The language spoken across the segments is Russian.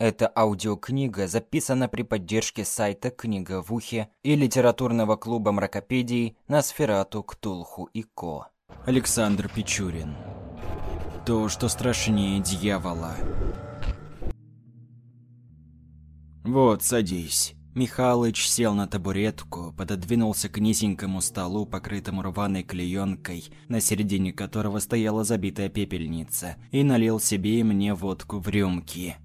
Эта аудиокнига записана при поддержке сайта «Книга в ухе» и литературного клуба мракопедий на Сферату, Ктулху и Ко. Александр Печурин. То, что страшнее дьявола. Вот, садись. Михалыч сел на табуретку, пододвинулся к низенькому столу, покрытому рваной клеенкой, на середине которого стояла забитая пепельница, и налил себе и мне водку в рюмки.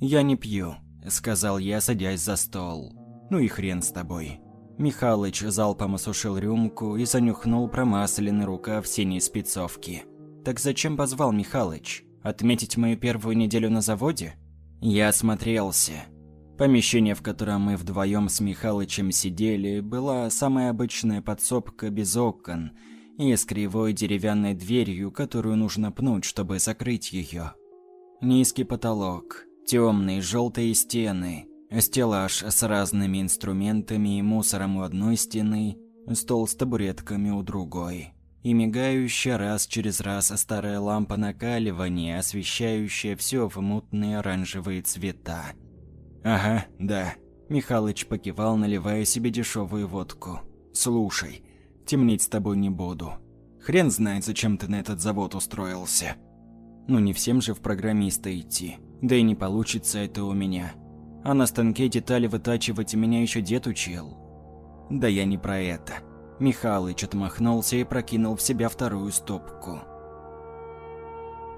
«Я не пью», – сказал я, садясь за стол. «Ну и хрен с тобой». Михалыч залпом осушил рюмку и занюхнул промасленный рукав синей спецовки. «Так зачем позвал Михалыч? Отметить мою первую неделю на заводе?» Я осмотрелся. Помещение, в котором мы вдвоем с Михалычем сидели, была самая обычная подсобка без окон и с кривой деревянной дверью, которую нужно пнуть, чтобы закрыть ее. Низкий потолок, Темные желтые стены, стеллаж с разными инструментами и мусором у одной стены, стол с табуретками у другой. И мигающая раз через раз старая лампа накаливания, освещающая все в мутные оранжевые цвета. «Ага, да». Михалыч покивал, наливая себе дешевую водку. «Слушай, темнить с тобой не буду. Хрен знает, зачем ты на этот завод устроился. Ну не всем же в программиста идти. Да и не получится это у меня. А на станке детали вытачивать меня еще дед учил. Да я не про это. Михалыч отмахнулся и прокинул в себя вторую стопку.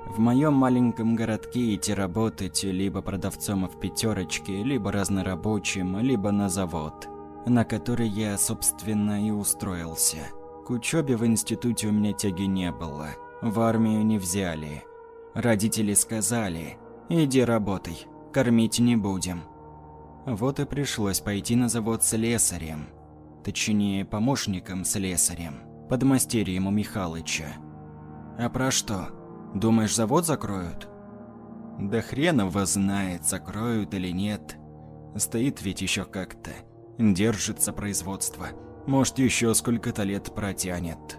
В моем маленьком городке идти работать либо продавцом в пятерочке, либо разнорабочим, либо на завод, на который я, собственно, и устроился. К учебе в институте у меня тяги не было, в армию не взяли. Родители сказали, Иди работай, кормить не будем. Вот и пришлось пойти на завод с слесарем. Точнее, помощником слесарем, подмастерьем у Михалыча. А про что? Думаешь, завод закроют? Да хрен его знает, закроют или нет. Стоит ведь еще как-то. Держится производство. Может, еще сколько-то лет протянет.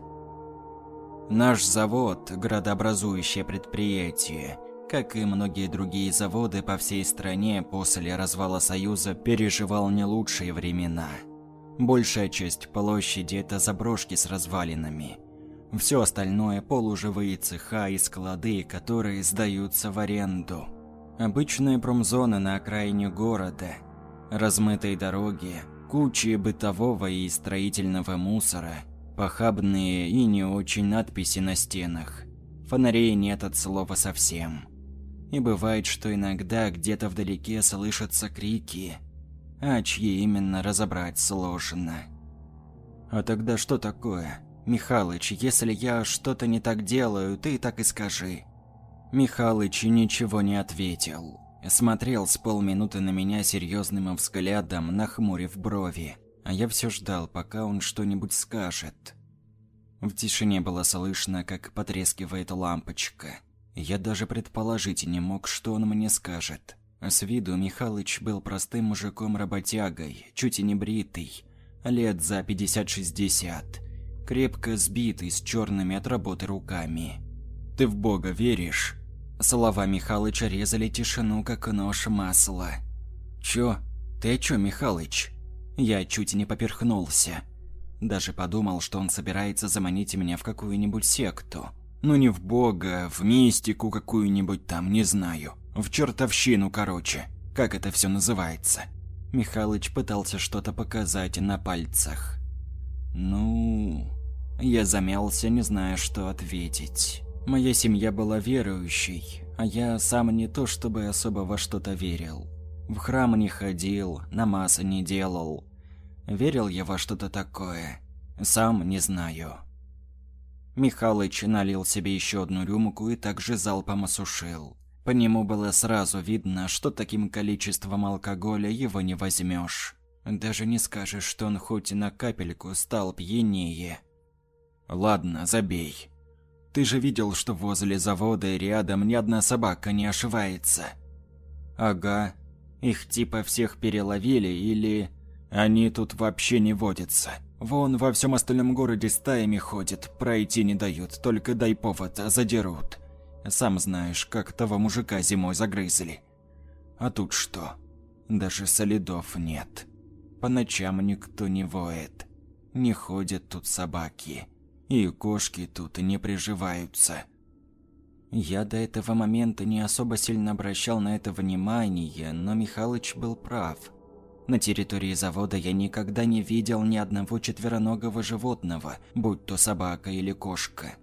Наш завод – градообразующее предприятие – как и многие другие заводы по всей стране после развала Союза, переживал не лучшие времена. Большая часть площади – это заброшки с развалинами. Все остальное – полуживые цеха и склады, которые сдаются в аренду. Обычная промзона на окраине города. Размытые дороги, кучи бытового и строительного мусора, похабные и не очень надписи на стенах. Фонарей нет от слова совсем. И бывает, что иногда где-то вдалеке слышатся крики, а чьи именно разобрать сложно. А тогда что такое? Михалыч, если я что-то не так делаю, ты так и скажи. Михалыч ничего не ответил. Смотрел с полминуты на меня серьезным взглядом, нахмурив брови. А я все ждал, пока он что-нибудь скажет. В тишине было слышно, как потрескивает лампочка. Я даже предположить не мог, что он мне скажет. С виду Михалыч был простым мужиком-работягой, чуть и не бритый, лет за 50-60, крепко сбитый, с черными от работы руками. «Ты в Бога веришь?» Слова Михалыча резали тишину, как нож масла. «Чё? Ты чё, Михалыч?» Я чуть не поперхнулся. Даже подумал, что он собирается заманить меня в какую-нибудь секту. Ну не в бога, в мистику какую-нибудь там, не знаю. В чертовщину, короче. Как это все называется? Михалыч пытался что-то показать на пальцах. Ну... Я замялся, не зная, что ответить. Моя семья была верующей, а я сам не то чтобы особо во что-то верил. В храм не ходил, намаз не делал. Верил я во что-то такое? Сам не знаю. Михалыч налил себе еще одну рюмку и также залпом осушил. По нему было сразу видно, что таким количеством алкоголя его не возьмешь. Даже не скажешь, что он хоть и на капельку стал пьянее. Ладно, забей. Ты же видел, что возле завода и рядом ни одна собака не ошивается. Ага. Их типа всех переловили или... Они тут вообще не водятся. Вон во всем остальном городе стаями ходят, пройти не дают, только дай повод, а задерут. Сам знаешь, как того мужика зимой загрызли. А тут что? Даже следов нет. По ночам никто не воет. Не ходят тут собаки. И кошки тут не приживаются. Я до этого момента не особо сильно обращал на это внимание, но Михалыч был прав. На территории завода я никогда не видел ни одного четвероногого животного, будь то собака или кошка.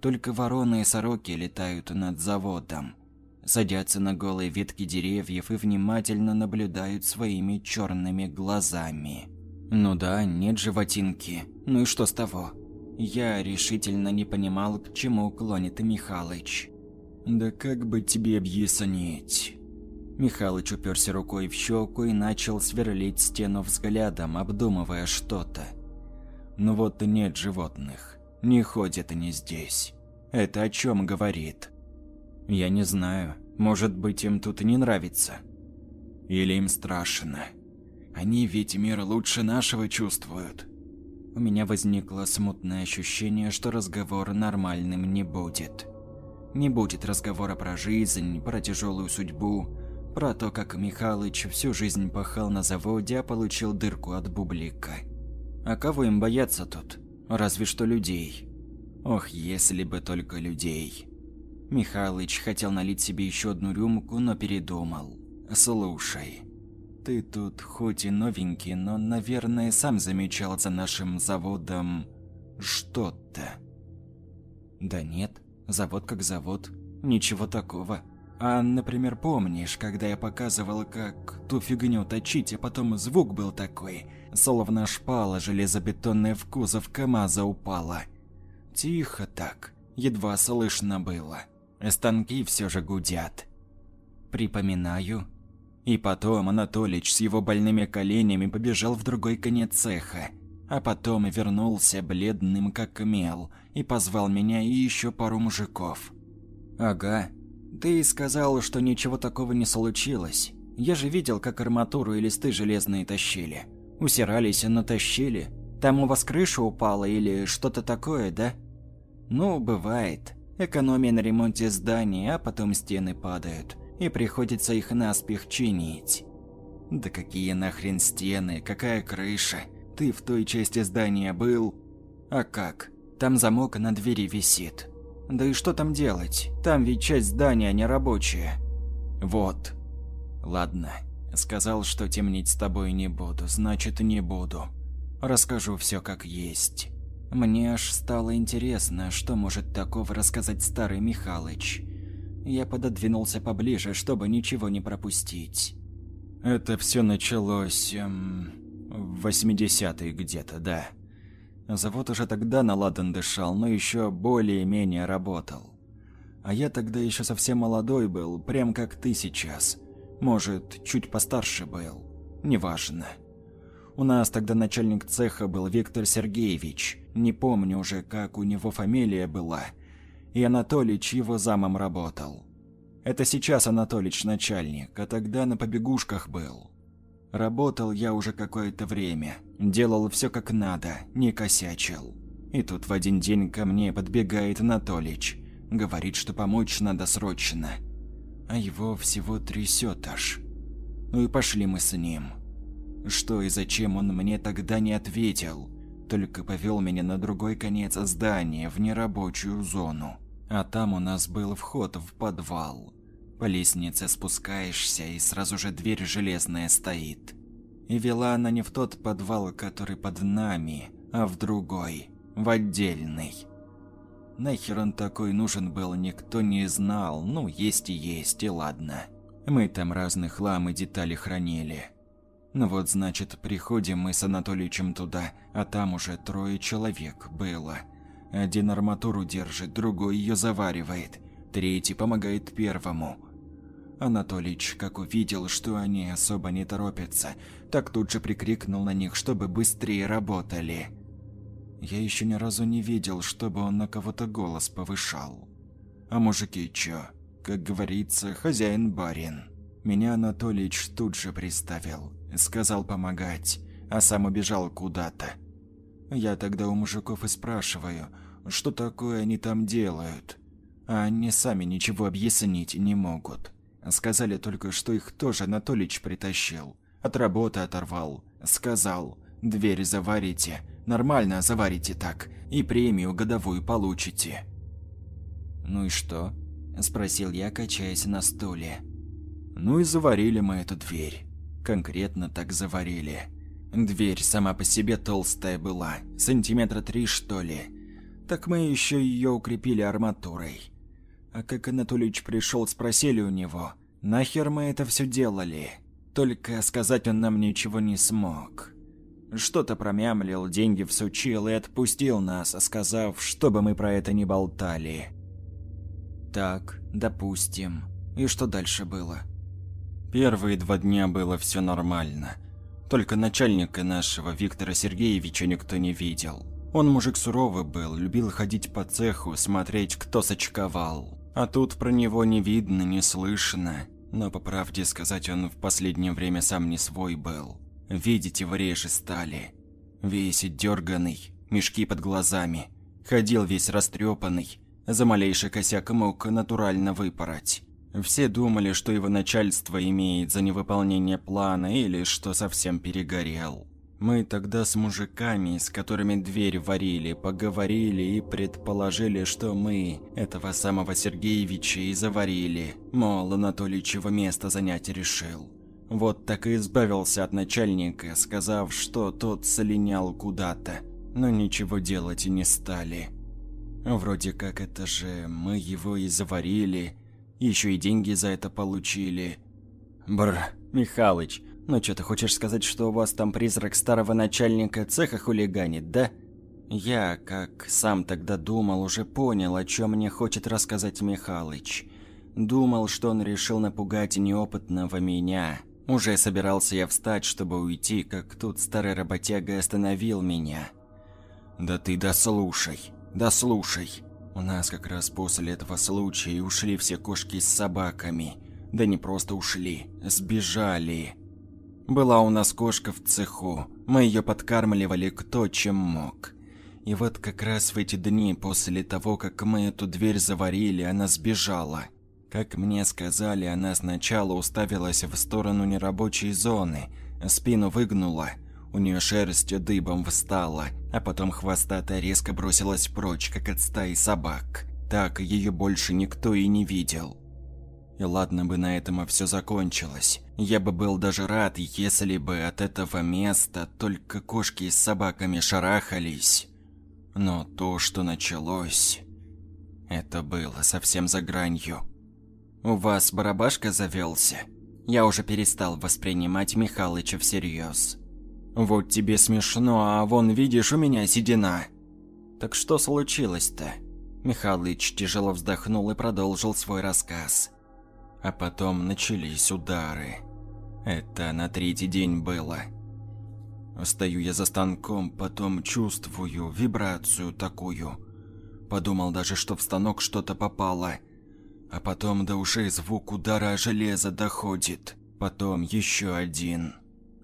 Только вороны и сороки летают над заводом. Садятся на голые ветки деревьев и внимательно наблюдают своими черными глазами. Ну да, нет животинки. Ну и что с того? Я решительно не понимал, к чему клонит Михалыч. «Да как бы тебе объяснить?» Михалыч уперся рукой в щеку и начал сверлить стену взглядом, обдумывая что-то. «Ну вот и нет животных. Не ходят они здесь. Это о чем говорит?» «Я не знаю. Может быть, им тут и не нравится. Или им страшно. Они ведь мир лучше нашего чувствуют». У меня возникло смутное ощущение, что разговор нормальным не будет. Не будет разговора про жизнь, про тяжелую судьбу, про то, как Михалыч всю жизнь пахал на заводе, а получил дырку от бублика. А кого им бояться тут? Разве что людей. Ох, если бы только людей. Михалыч хотел налить себе еще одну рюмку, но передумал. «Слушай, ты тут хоть и новенький, но, наверное, сам замечал за нашим заводом что-то». «Да нет, завод как завод, ничего такого», а, например, помнишь, когда я показывал, как ту фигню точить, а потом звук был такой, словно шпала железобетонная в кузов КамАЗа упала. Тихо так, едва слышно было. Станки все же гудят. Припоминаю. И потом Анатолич с его больными коленями побежал в другой конец цеха, а потом вернулся бледным как мел и позвал меня и еще пару мужиков. Ага, ты сказал, что ничего такого не случилось. Я же видел, как арматуру и листы железные тащили. Усирались, но тащили. Там у вас крыша упала или что-то такое, да? Ну, бывает. Экономия на ремонте зданий, а потом стены падают. И приходится их наспех чинить. Да какие нахрен стены, какая крыша? Ты в той части здания был? А как? Там замок на двери висит. Да и что там делать? Там ведь часть здания не рабочая. Вот. Ладно. Сказал, что темнить с тобой не буду, значит не буду. Расскажу все как есть. Мне аж стало интересно, что может такого рассказать старый Михалыч. Я пододвинулся поближе, чтобы ничего не пропустить. Это все началось эм, в 80-е где-то, да. Завод уже тогда наладан дышал, но еще более-менее работал. А я тогда еще совсем молодой был, прям как ты сейчас. Может, чуть постарше был. Неважно. У нас тогда начальник цеха был Виктор Сергеевич. Не помню уже, как у него фамилия была. И Анатолич его замом работал. Это сейчас Анатолич начальник, а тогда на побегушках был. Работал я уже какое-то время, делал все как надо, не косячил. И тут в один день ко мне подбегает Анатолич, говорит, что помочь надо срочно. А его всего трясет аж. Ну и пошли мы с ним. Что и зачем он мне тогда не ответил, только повел меня на другой конец здания, в нерабочую зону. А там у нас был вход в подвал. По лестнице спускаешься, и сразу же дверь железная стоит. И вела она не в тот подвал, который под нами, а в другой, в отдельный. Нахер он такой нужен был, никто не знал, ну есть и есть, и ладно. Мы там разный хлам и детали хранили. Ну вот, значит, приходим мы с Анатоличем туда, а там уже трое человек было. Один арматуру держит, другой ее заваривает, третий помогает первому. Анатолич, как увидел, что они особо не торопятся, так тут же прикрикнул на них, чтобы быстрее работали. Я еще ни разу не видел, чтобы он на кого-то голос повышал. А мужики чё? Как говорится, хозяин-барин. Меня Анатолич тут же приставил, сказал помогать, а сам убежал куда-то. Я тогда у мужиков и спрашиваю, что такое они там делают, а они сами ничего объяснить не могут. Сказали только, что их тоже Анатолич притащил. От работы оторвал. Сказал, дверь заварите, нормально заварите так, и премию годовую получите. «Ну и что?» – спросил я, качаясь на стуле. «Ну и заварили мы эту дверь. Конкретно так заварили. Дверь сама по себе толстая была, сантиметра три что ли. Так мы еще ее укрепили арматурой. А как Анатольевич пришел, спросили у него, нахер мы это все делали? Только сказать он нам ничего не смог. Что-то промямлил, деньги всучил и отпустил нас, сказав, чтобы мы про это не болтали. Так, допустим. И что дальше было? Первые два дня было все нормально. Только начальника нашего, Виктора Сергеевича, никто не видел. Он мужик суровый был, любил ходить по цеху, смотреть, кто сочковал. А тут про него не видно, не слышно. Но по правде сказать, он в последнее время сам не свой был. Видите, реже стали. Весь дерганый, мешки под глазами. Ходил весь растрепанный. За малейший косяк мог натурально выпороть. Все думали, что его начальство имеет за невыполнение плана или что совсем перегорел. Мы тогда с мужиками, с которыми дверь варили, поговорили и предположили, что мы этого самого Сергеевича и заварили. Мол, Анатолич его место занять решил. Вот так и избавился от начальника, сказав, что тот солинял куда-то. Но ничего делать и не стали. Вроде как это же мы его и заварили, еще и деньги за это получили. Бр, Михалыч, ну что, ты хочешь сказать, что у вас там призрак старого начальника цеха хулиганит, да? Я, как сам тогда думал, уже понял, о чем мне хочет рассказать Михалыч. Думал, что он решил напугать неопытного меня. Уже собирался я встать, чтобы уйти, как тут старый работяга остановил меня. «Да ты дослушай, дослушай. У нас как раз после этого случая ушли все кошки с собаками. Да не просто ушли, сбежали. Была у нас кошка в цеху, мы ее подкармливали кто чем мог. И вот как раз в эти дни после того, как мы эту дверь заварили, она сбежала. Как мне сказали, она сначала уставилась в сторону нерабочей зоны, спину выгнула, у нее шерсть дыбом встала, а потом хвостатая резко бросилась прочь, как от стаи собак. Так ее больше никто и не видел. И ладно бы на этом все закончилось. Я бы был даже рад, если бы от этого места только кошки с собаками шарахались. Но то, что началось, это было совсем за гранью. У вас барабашка завелся? Я уже перестал воспринимать Михалыча всерьез. Вот тебе смешно, а вон видишь, у меня седина. Так что случилось-то? Михалыч тяжело вздохнул и продолжил свой рассказ. А потом начались удары. Это на третий день было. Стою я за станком, потом чувствую вибрацию такую. Подумал даже, что в станок что-то попало. А потом до ушей звук удара о железо доходит. Потом еще один.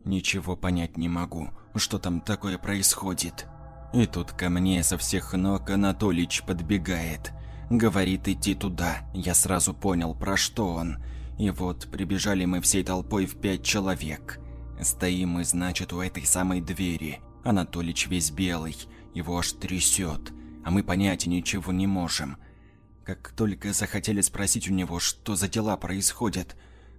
Ничего понять не могу, что там такое происходит. И тут ко мне со всех ног Анатолич подбегает. Говорит идти туда. Я сразу понял, про что он. И вот прибежали мы всей толпой в пять человек. Стоим мы, значит, у этой самой двери. Анатолич весь белый, его аж трясет, а мы понять ничего не можем. Как только захотели спросить у него, что за дела происходят,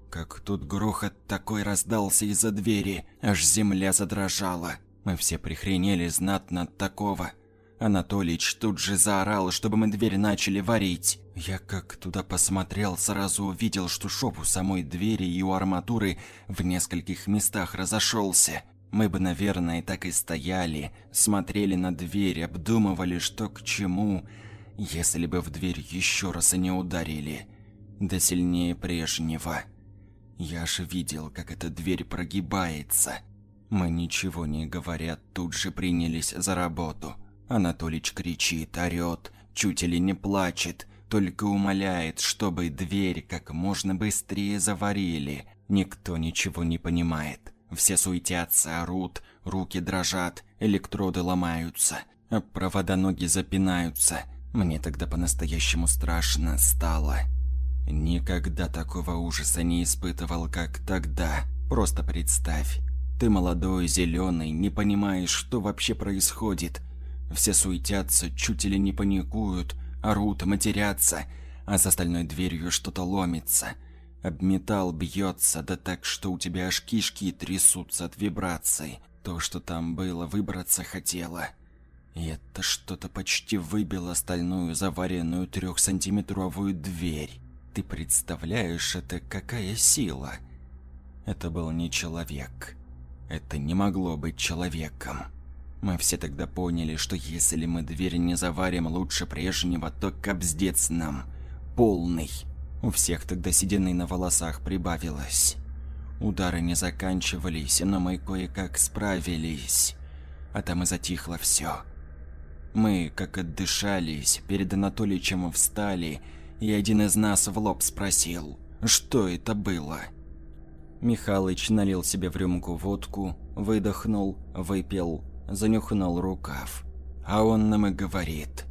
как тут грохот такой раздался из-за двери, аж земля задрожала. Мы все прихренели знатно от такого. Анатолич тут же заорал, чтобы мы дверь начали варить. Я как туда посмотрел, сразу увидел, что шоп у самой двери и у арматуры в нескольких местах разошелся. Мы бы, наверное, так и стояли, смотрели на дверь, обдумывали, что к чему, если бы в дверь еще раз и не ударили. Да сильнее прежнего. Я же видел, как эта дверь прогибается. Мы ничего не говоря, тут же принялись за работу. Анатолич кричит, орёт, чуть ли не плачет, только умоляет, чтобы дверь как можно быстрее заварили. Никто ничего не понимает. Все суетятся, орут, руки дрожат, электроды ломаются, а провода ноги запинаются. Мне тогда по-настоящему страшно стало. Никогда такого ужаса не испытывал, как тогда. Просто представь. Ты молодой, зеленый, не понимаешь, что вообще происходит. Все суетятся, чуть ли не паникуют, орут, матерятся, а за остальной дверью что-то ломится. Об металл бьется, да так, что у тебя аж кишки трясутся от вибраций. То, что там было, выбраться хотело. И это что-то почти выбило стальную заваренную трехсантиметровую дверь. Ты представляешь, это какая сила? Это был не человек. Это не могло быть человеком. Мы все тогда поняли, что если мы дверь не заварим лучше прежнего, то кобздец нам. Полный. У всех тогда седины на волосах прибавилось. Удары не заканчивались, но мы кое-как справились. А там и затихло все. Мы, как отдышались, перед Анатоличем встали, и один из нас в лоб спросил, что это было. Михалыч налил себе в рюмку водку, выдохнул, выпил, занюхнул рукав. А он нам и говорит,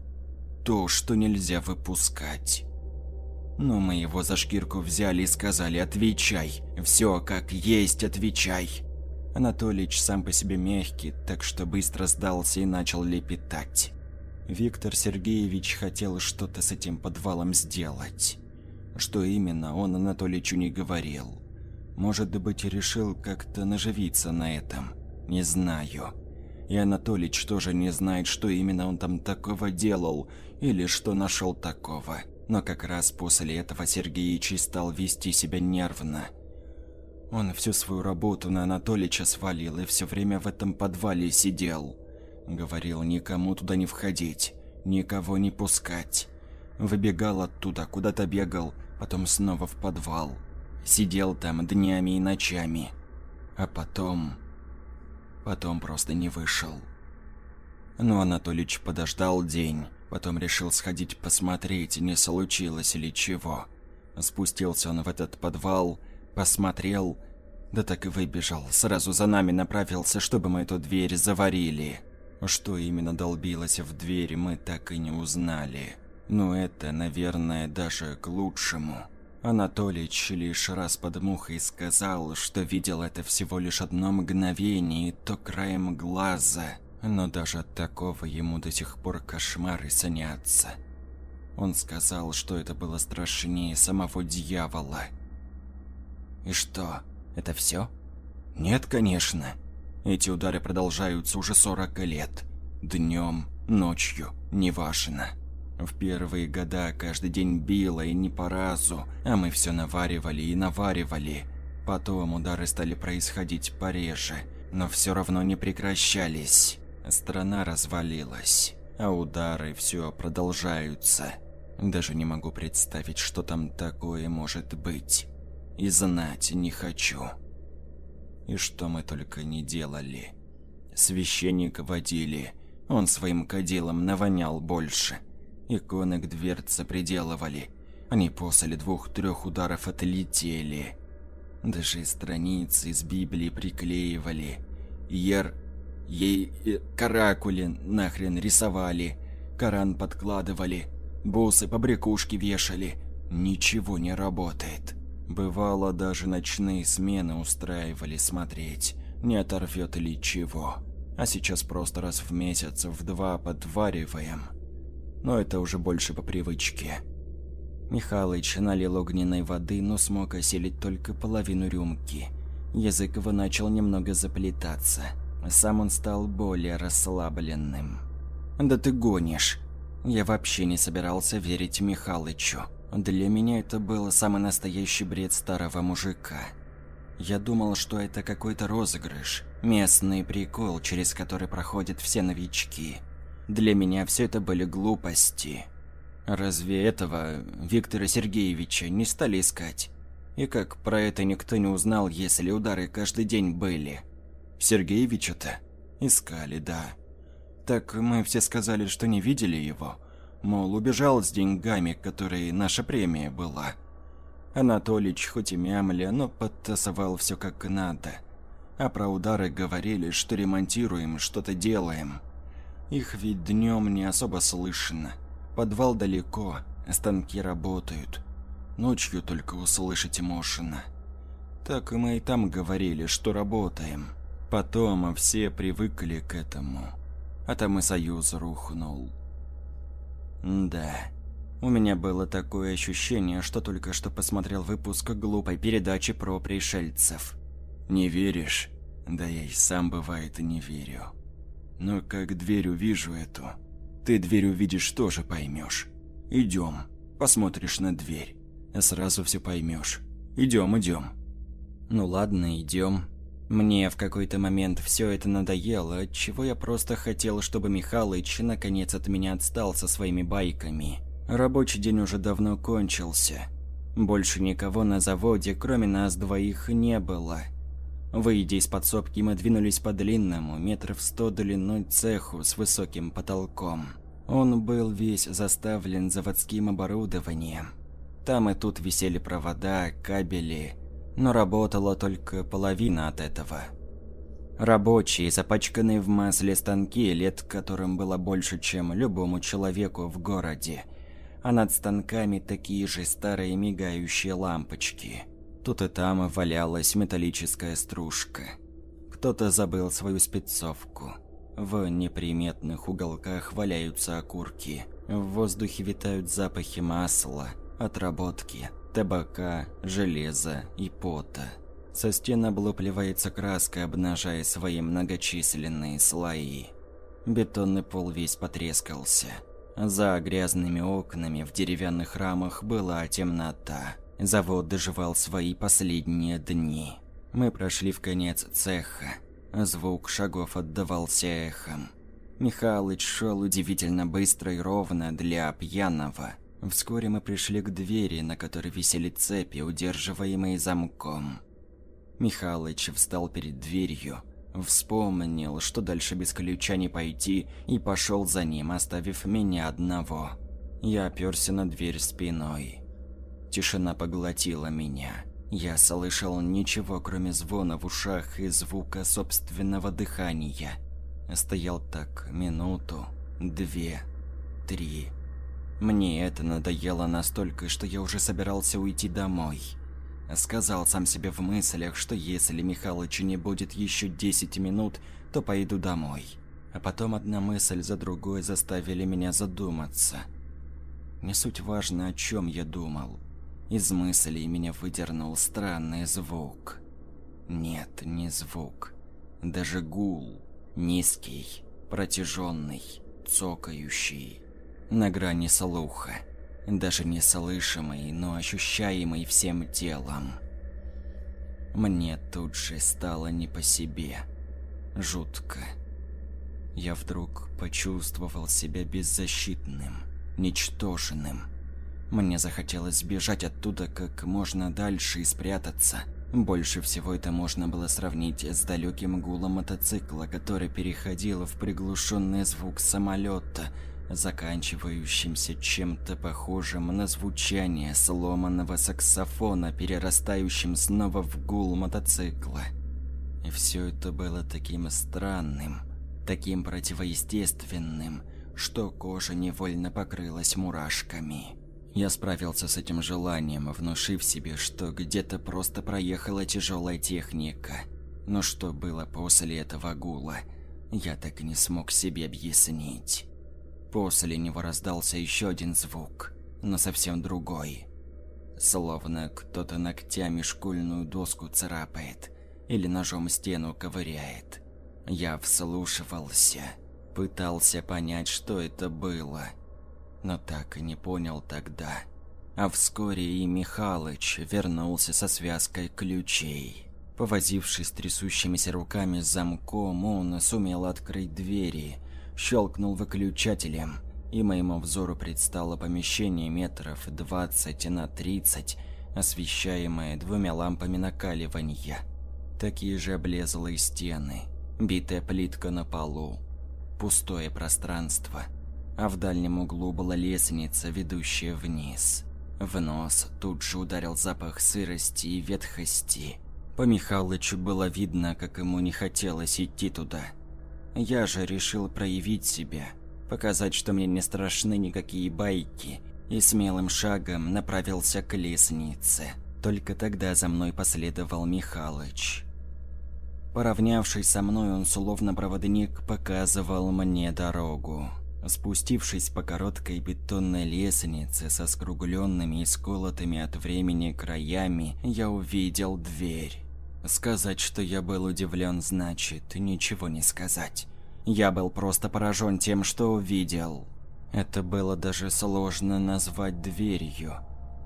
то, что нельзя выпускать. Но мы его за шкирку взяли и сказали «отвечай, все как есть, отвечай». Анатолич сам по себе мягкий, так что быстро сдался и начал лепетать. Виктор Сергеевич хотел что-то с этим подвалом сделать. Что именно, он Анатоличу не говорил. Может быть, решил как-то наживиться на этом. Не знаю. И Анатолич тоже не знает, что именно он там такого делал, или что нашел такого. Но как раз после этого Сергеич стал вести себя нервно. Он всю свою работу на Анатолича свалил и все время в этом подвале сидел. Говорил никому туда не входить, никого не пускать. Выбегал оттуда, куда-то бегал, потом снова в подвал. Сидел там днями и ночами. А потом... Потом просто не вышел. Но Анатолич подождал день, потом решил сходить посмотреть, не случилось ли чего. Спустился он в этот подвал, посмотрел, да так и выбежал, сразу за нами направился, чтобы мы эту дверь заварили. Что именно долбилось в дверь, мы так и не узнали. Но это, наверное, даже к лучшему. Анатолич лишь раз под мухой сказал, что видел это всего лишь одно мгновение, и то краем глаза. Но даже от такого ему до сих пор кошмары снятся. Он сказал, что это было страшнее самого дьявола. И что, это все? Нет, конечно. Эти удары продолжаются уже 40 лет. Днем, ночью, неважно. В первые года каждый день било и не по разу, а мы все наваривали и наваривали. Потом удары стали происходить пореже, но все равно не прекращались. Страна развалилась, а удары все продолжаются. Даже не могу представить, что там такое может быть. И знать не хочу. И что мы только не делали. Священника водили, он своим кадилом навонял больше. Иконы к дверце приделывали, они после двух-трех ударов отлетели. Даже страницы из Библии приклеивали. Ер... Ей... Э, каракули нахрен рисовали. Коран подкладывали. Бусы по брякушке вешали. Ничего не работает. Бывало, даже ночные смены устраивали смотреть, не оторвет ли чего. А сейчас просто раз в месяц в два подвариваем. Но это уже больше по привычке. Михалыч налил огненной воды, но смог осилить только половину рюмки. Язык его начал немного заплетаться. Сам он стал более расслабленным. «Да ты гонишь!» Я вообще не собирался верить Михалычу. Для меня это был самый настоящий бред старого мужика. Я думал, что это какой-то розыгрыш, местный прикол, через который проходят все новички. Для меня все это были глупости. Разве этого Виктора Сергеевича не стали искать? И как про это никто не узнал, если удары каждый день были? Сергеевича-то? Искали, да. Так мы все сказали, что не видели его. Мол, убежал с деньгами, которые наша премия была. Анатолич хоть и мямля, но подтасовал все как надо. А про удары говорили, что ремонтируем, что-то делаем. Их ведь днем не особо слышно. Подвал далеко, станки работают. Ночью только услышите Мошина. Так и мы и там говорили, что работаем. Потом все привыкли к этому. А там и союз рухнул. Да. У меня было такое ощущение, что только что посмотрел выпуск глупой передачи про пришельцев. Не веришь? Да я и сам бывает и не верю. Но как дверь увижу эту, ты дверь увидишь тоже поймешь. Идем, посмотришь на дверь, а сразу все поймешь. Идем, идем. Ну ладно, идем. Мне в какой-то момент все это надоело, чего я просто хотел, чтобы Михалыч наконец от меня отстал со своими байками. Рабочий день уже давно кончился. Больше никого на заводе, кроме нас двоих, не было. Выйдя из подсобки, мы двинулись по длинному, метров сто длиной цеху с высоким потолком. Он был весь заставлен заводским оборудованием. Там и тут висели провода, кабели, но работала только половина от этого. Рабочие, запачканные в масле станки, лет которым было больше, чем любому человеку в городе. А над станками такие же старые мигающие лампочки – Тут и там валялась металлическая стружка. Кто-то забыл свою спецовку. В неприметных уголках валяются окурки. В воздухе витают запахи масла, отработки, табака, железа и пота. Со стен облупливается краска, обнажая свои многочисленные слои. Бетонный пол весь потрескался. За грязными окнами в деревянных рамах была темнота. Завод доживал свои последние дни. Мы прошли в конец цеха. Звук шагов отдавался эхом. Михалыч шел удивительно быстро и ровно для пьяного. Вскоре мы пришли к двери, на которой висели цепи, удерживаемые замком. Михалыч встал перед дверью, вспомнил, что дальше без ключа не пойти, и пошел за ним, оставив меня одного. Я оперся на дверь спиной. Тишина поглотила меня. Я слышал ничего, кроме звона в ушах и звука собственного дыхания. Стоял так минуту, две, три. Мне это надоело настолько, что я уже собирался уйти домой. Сказал сам себе в мыслях, что если Михалыча не будет еще 10 минут, то пойду домой. А потом одна мысль за другой заставили меня задуматься. Не суть важно, о чем я думал. Из мыслей меня выдернул странный звук. Нет, не звук. Даже гул. Низкий, протяженный, цокающий. На грани слуха. Даже не слышимый, но ощущаемый всем телом. Мне тут же стало не по себе. Жутко. Я вдруг почувствовал себя беззащитным, ничтожным. Мне захотелось сбежать оттуда как можно дальше и спрятаться. Больше всего это можно было сравнить с далеким гулом мотоцикла, который переходил в приглушенный звук самолета, заканчивающимся чем-то похожим на звучание сломанного саксофона, перерастающим снова в гул мотоцикла. И все это было таким странным, таким противоестественным, что кожа невольно покрылась мурашками. Я справился с этим желанием, внушив себе, что где-то просто проехала тяжелая техника. Но что было после этого гула, я так и не смог себе объяснить. После него раздался еще один звук, но совсем другой. Словно кто-то ногтями школьную доску царапает или ножом стену ковыряет. Я вслушивался, пытался понять, что это было – но так и не понял тогда. А вскоре и Михалыч вернулся со связкой ключей. Повозившись трясущимися руками с замком, он сумел открыть двери, щелкнул выключателем, и моему взору предстало помещение метров 20 на 30, освещаемое двумя лампами накаливания. Такие же облезлые стены, битая плитка на полу, пустое пространство – а в дальнем углу была лестница, ведущая вниз. В нос тут же ударил запах сырости и ветхости. По Михалычу было видно, как ему не хотелось идти туда. Я же решил проявить себя, показать, что мне не страшны никакие байки, и смелым шагом направился к лестнице. Только тогда за мной последовал Михалыч. Поравнявшись со мной, он словно проводник показывал мне дорогу. Спустившись по короткой бетонной лестнице со скругленными и сколотыми от времени краями, я увидел дверь. Сказать, что я был удивлен, значит ничего не сказать. Я был просто поражен тем, что увидел. Это было даже сложно назвать дверью.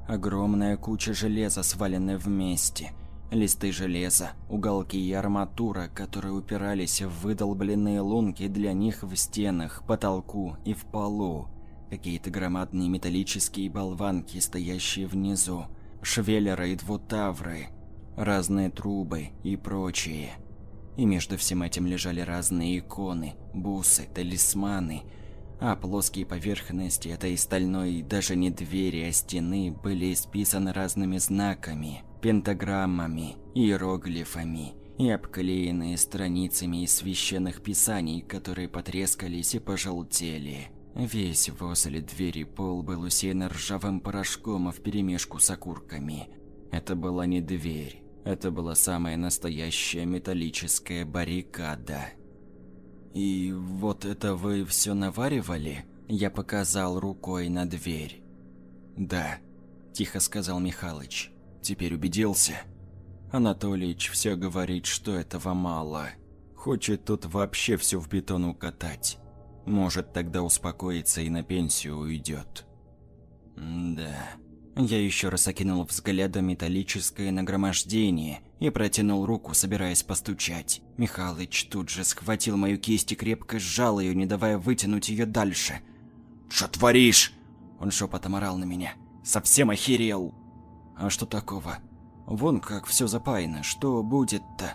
Огромная куча железа, сваленная вместе. Листы железа, уголки и арматура, которые упирались в выдолбленные лунки для них в стенах, потолку и в полу. Какие-то громадные металлические болванки, стоящие внизу. Швеллеры и двутавры. Разные трубы и прочее. И между всем этим лежали разные иконы, бусы, талисманы – а плоские поверхности этой стальной даже не двери, а стены были исписаны разными знаками, пентаграммами, иероглифами и обклеенные страницами из священных писаний, которые потрескались и пожелтели. Весь возле двери пол был усеян ржавым порошком вперемешку с окурками. Это была не дверь, это была самая настоящая металлическая баррикада. «И вот это вы все наваривали?» Я показал рукой на дверь. «Да», – тихо сказал Михалыч. «Теперь убедился?» Анатолич все говорит, что этого мало. Хочет тут вообще все в бетон укатать. Может, тогда успокоится и на пенсию уйдет. Да. Я еще раз окинул взглядом металлическое нагромождение и протянул руку, собираясь постучать. Михалыч тут же схватил мою кисть и крепко сжал ее, не давая вытянуть ее дальше. «Что творишь?» Он шепотом орал на меня. «Совсем охерел!» «А что такого? Вон как все запаяно. Что будет-то?»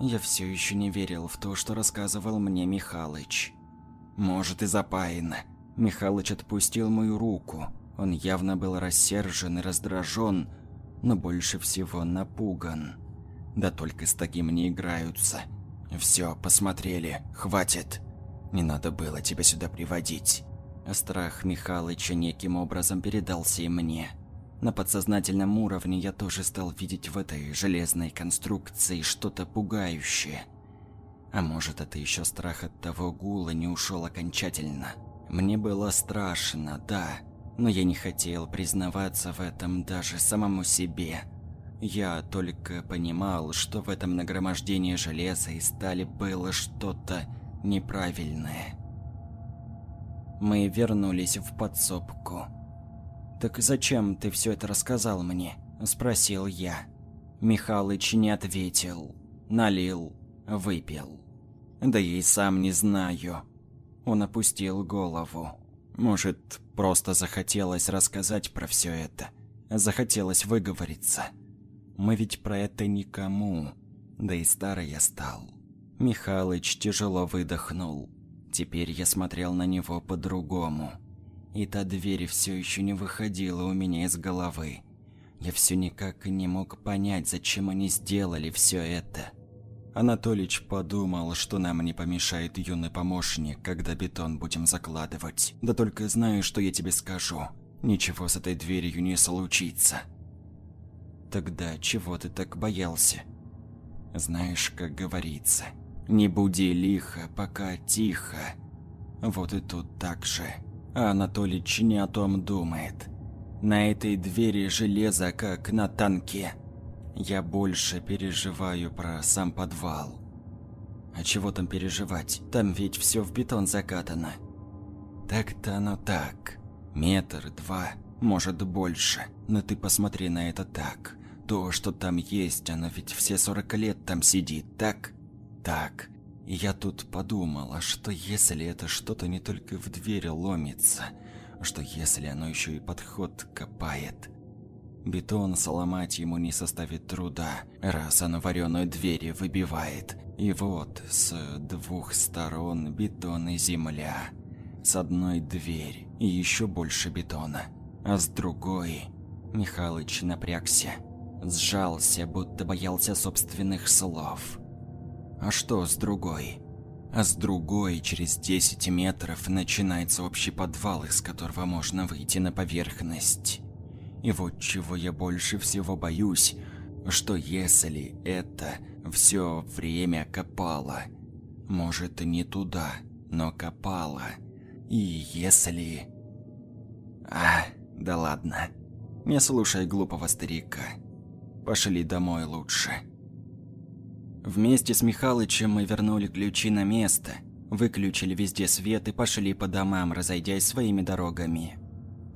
Я все еще не верил в то, что рассказывал мне Михалыч. «Может и запаяно». Михалыч отпустил мою руку. Он явно был рассержен и раздражен, но больше всего напуган. Да только с таким не играются. Все, посмотрели, хватит. Не надо было тебя сюда приводить. Страх Михалыча неким образом передался и мне. На подсознательном уровне я тоже стал видеть в этой железной конструкции что-то пугающее. А может, это еще страх от того гула не ушел окончательно. Мне было страшно, да, но я не хотел признаваться в этом даже самому себе. Я только понимал, что в этом нагромождении железа и стали было что-то неправильное. Мы вернулись в подсобку. «Так зачем ты все это рассказал мне?» – спросил я. Михалыч не ответил. Налил, выпил. Да я и сам не знаю. Он опустил голову. Может, просто захотелось рассказать про все это. Захотелось выговориться. Мы ведь про это никому. Да и старый я стал. Михалыч тяжело выдохнул. Теперь я смотрел на него по-другому. И та дверь все еще не выходила у меня из головы. Я все никак не мог понять, зачем они сделали все это. Анатолич подумал, что нам не помешает юный помощник, когда бетон будем закладывать. Да только знаю, что я тебе скажу. Ничего с этой дверью не случится. Тогда чего ты так боялся? Знаешь, как говорится, не буди лихо, пока тихо. Вот и тут так же. А Анатолич не о том думает. На этой двери железо, как на танке. Я больше переживаю про сам подвал. А чего там переживать? Там ведь все в бетон закатано. Так-то оно так. Метр, два, может больше. Но ты посмотри на это так. То, что там есть, оно ведь все 40 лет там сидит, так? Так. И я тут подумал, а что если это что-то не только в двери ломится? Что если оно еще и подход копает? Бетон сломать ему не составит труда, раз оно вареную двери выбивает. И вот, с двух сторон бетон и земля. С одной дверь и еще больше бетона. А с другой... Михалыч напрягся. Сжался, будто боялся собственных слов. А что с другой? а с другой, через 10 метров, начинается общий подвал, из которого можно выйти на поверхность. И вот чего я больше всего боюсь, что если это все время копало, может и не туда, но копало, и если... А, да ладно. Не слушай глупого старика. Пошли домой лучше. Вместе с Михалычем мы вернули ключи на место, выключили везде свет и пошли по домам, разойдясь своими дорогами.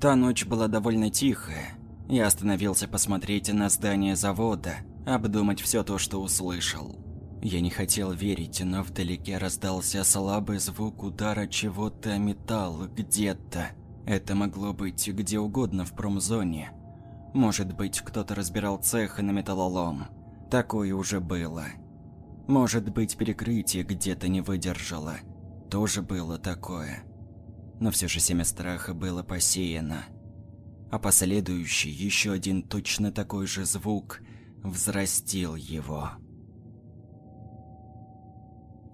Та ночь была довольно тихая. Я остановился посмотреть на здание завода, обдумать все то, что услышал. Я не хотел верить, но вдалеке раздался слабый звук удара чего-то о металл где-то. Это могло быть где угодно в промзоне. Может быть, кто-то разбирал цех на металлолом. Такое уже было. Может быть, перекрытие где-то не выдержало. Тоже было такое. Но все же семя страха было посеяно. А последующий, еще один точно такой же звук, взрастил его.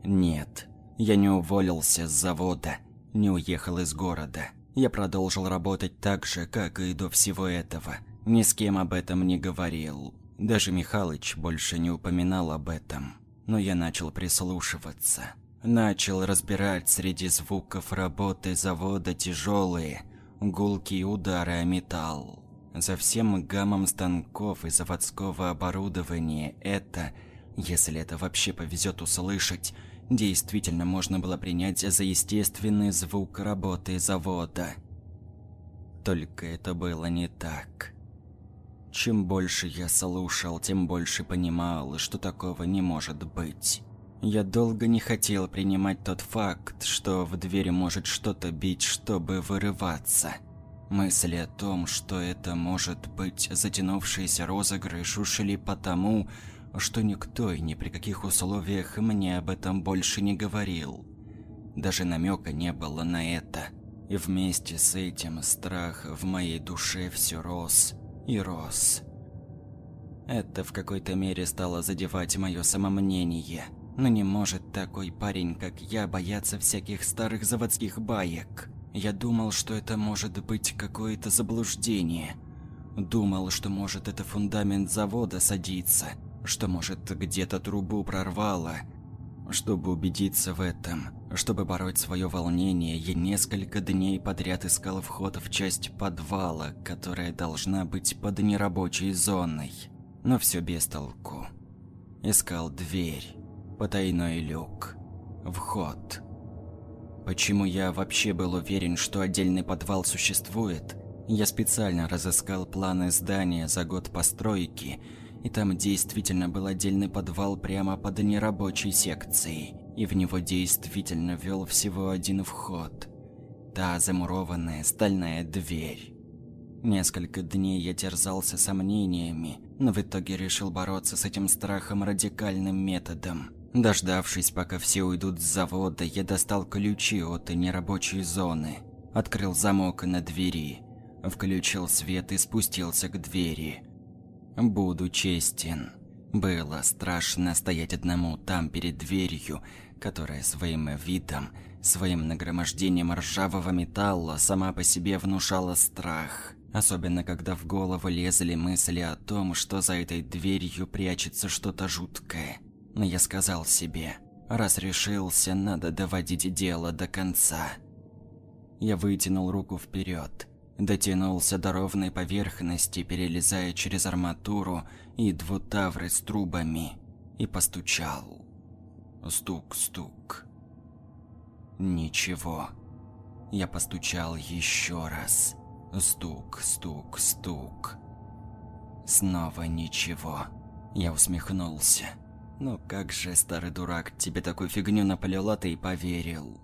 Нет, я не уволился с завода, не уехал из города. Я продолжил работать так же, как и до всего этого. Ни с кем об этом не говорил. Даже Михалыч больше не упоминал об этом но я начал прислушиваться. Начал разбирать среди звуков работы завода тяжелые, гулкие удары о металл. За всем гаммом станков и заводского оборудования это, если это вообще повезет услышать, действительно можно было принять за естественный звук работы завода. Только это было не так. Чем больше я слушал, тем больше понимал, что такого не может быть. Я долго не хотел принимать тот факт, что в двери может что-то бить, чтобы вырываться. Мысли о том, что это может быть затянувшийся розыгрыш, ушли потому, что никто и ни при каких условиях мне об этом больше не говорил. Даже намека не было на это. И вместе с этим страх в моей душе все рос и рос. Это в какой-то мере стало задевать мое самомнение. Но не может такой парень, как я, бояться всяких старых заводских баек. Я думал, что это может быть какое-то заблуждение. Думал, что может это фундамент завода садится, что может где-то трубу прорвало, чтобы убедиться в этом, чтобы бороть свое волнение, я несколько дней подряд искал вход в часть подвала, которая должна быть под нерабочей зоной. Но все без толку. Искал дверь, потайной люк, вход. Почему я вообще был уверен, что отдельный подвал существует? Я специально разыскал планы здания за год постройки – и там действительно был отдельный подвал прямо под нерабочей секцией, и в него действительно вел всего один вход. Та замурованная стальная дверь. Несколько дней я терзался сомнениями, но в итоге решил бороться с этим страхом радикальным методом. Дождавшись, пока все уйдут с завода, я достал ключи от нерабочей зоны, открыл замок на двери, включил свет и спустился к двери. Буду честен. Было страшно стоять одному там перед дверью, которая своим видом, своим нагромождением ржавого металла сама по себе внушала страх. Особенно, когда в голову лезли мысли о том, что за этой дверью прячется что-то жуткое. Но я сказал себе, раз решился, надо доводить дело до конца. Я вытянул руку вперед Дотянулся до ровной поверхности, перелезая через арматуру и двутавры с трубами, и постучал. Стук-стук. Ничего. Я постучал еще раз. Стук, стук, стук. Снова ничего. Я усмехнулся. Ну как же, старый дурак, тебе такую фигню наплел, а ты поверил.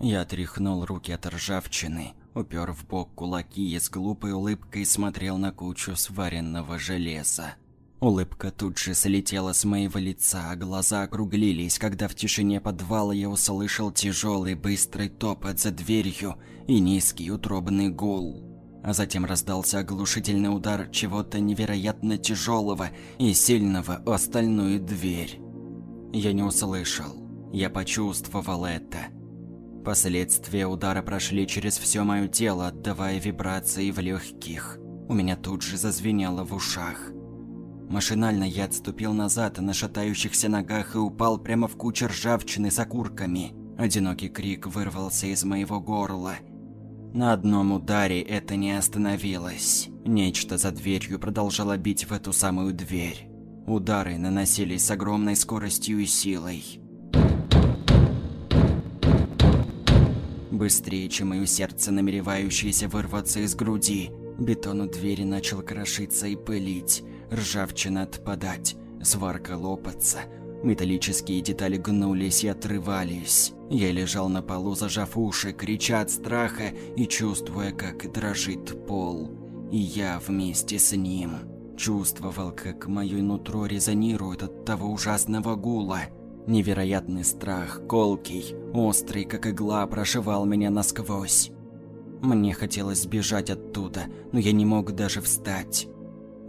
Я тряхнул руки от ржавчины, упер в бок кулаки и с глупой улыбкой смотрел на кучу сваренного железа. Улыбка тут же слетела с моего лица, а глаза округлились, когда в тишине подвала я услышал тяжелый быстрый топот за дверью и низкий утробный гул. А затем раздался оглушительный удар чего-то невероятно тяжелого и сильного о остальную дверь. Я не услышал. Я почувствовал это. Последствия удара прошли через все мое тело, отдавая вибрации в легких. У меня тут же зазвенело в ушах. Машинально я отступил назад на шатающихся ногах и упал прямо в кучу ржавчины с окурками. Одинокий крик вырвался из моего горла. На одном ударе это не остановилось. Нечто за дверью продолжало бить в эту самую дверь. Удары наносились с огромной скоростью и силой. Быстрее, чем мое сердце, намеревающееся вырваться из груди, бетон у двери начал крошиться и пылить, ржавчина отпадать, сварка лопаться. Металлические детали гнулись и отрывались. Я лежал на полу, зажав уши, крича от страха и чувствуя, как дрожит пол. И я вместе с ним. Чувствовал, как мое нутро резонирует от того ужасного гула. Невероятный страх, колкий, острый, как игла, прошивал меня насквозь. Мне хотелось сбежать оттуда, но я не мог даже встать.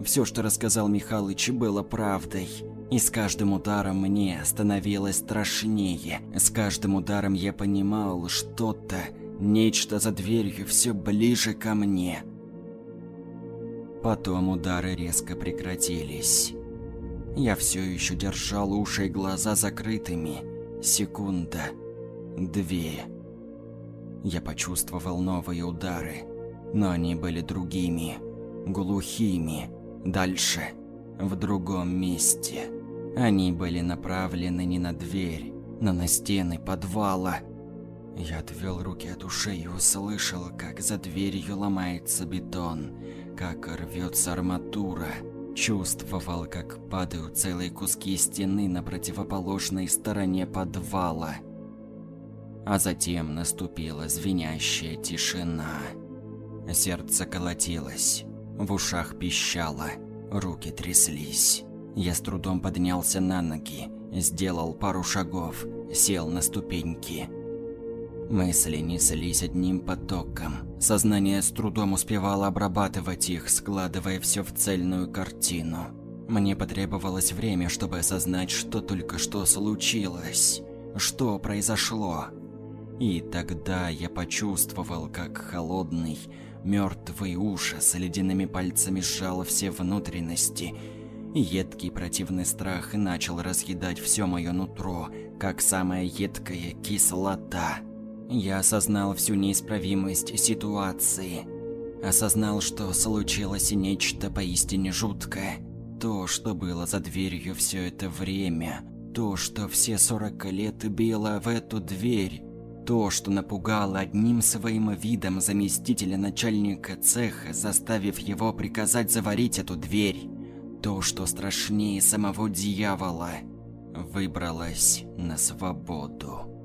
Все, что рассказал Михалыч, было правдой. И с каждым ударом мне становилось страшнее. С каждым ударом я понимал что-то, нечто за дверью все ближе ко мне. Потом удары резко прекратились. Я все еще держал уши и глаза закрытыми. Секунда. Две. Я почувствовал новые удары, но они были другими, глухими. Дальше, в другом месте. Они были направлены не на дверь, но на стены подвала. Я отвел руки от ушей и услышал, как за дверью ломается бетон, как рвется арматура. Чувствовал, как падают целые куски стены на противоположной стороне подвала. А затем наступила звенящая тишина. Сердце колотилось, в ушах пищало, руки тряслись. Я с трудом поднялся на ноги, сделал пару шагов, сел на ступеньки. Мысли неслись одним потоком. Сознание с трудом успевало обрабатывать их, складывая все в цельную картину. Мне потребовалось время, чтобы осознать, что только что случилось, что произошло. И тогда я почувствовал, как холодный, мертвый ужас ледяными пальцами сжал все внутренности, едкий противный страх начал разъедать все мое нутро, как самая едкая кислота. Я осознал всю неисправимость ситуации. Осознал, что случилось нечто поистине жуткое. То, что было за дверью все это время. То, что все 40 лет било в эту дверь. То, что напугало одним своим видом заместителя начальника цеха, заставив его приказать заварить эту дверь. То, что страшнее самого дьявола, выбралось на свободу.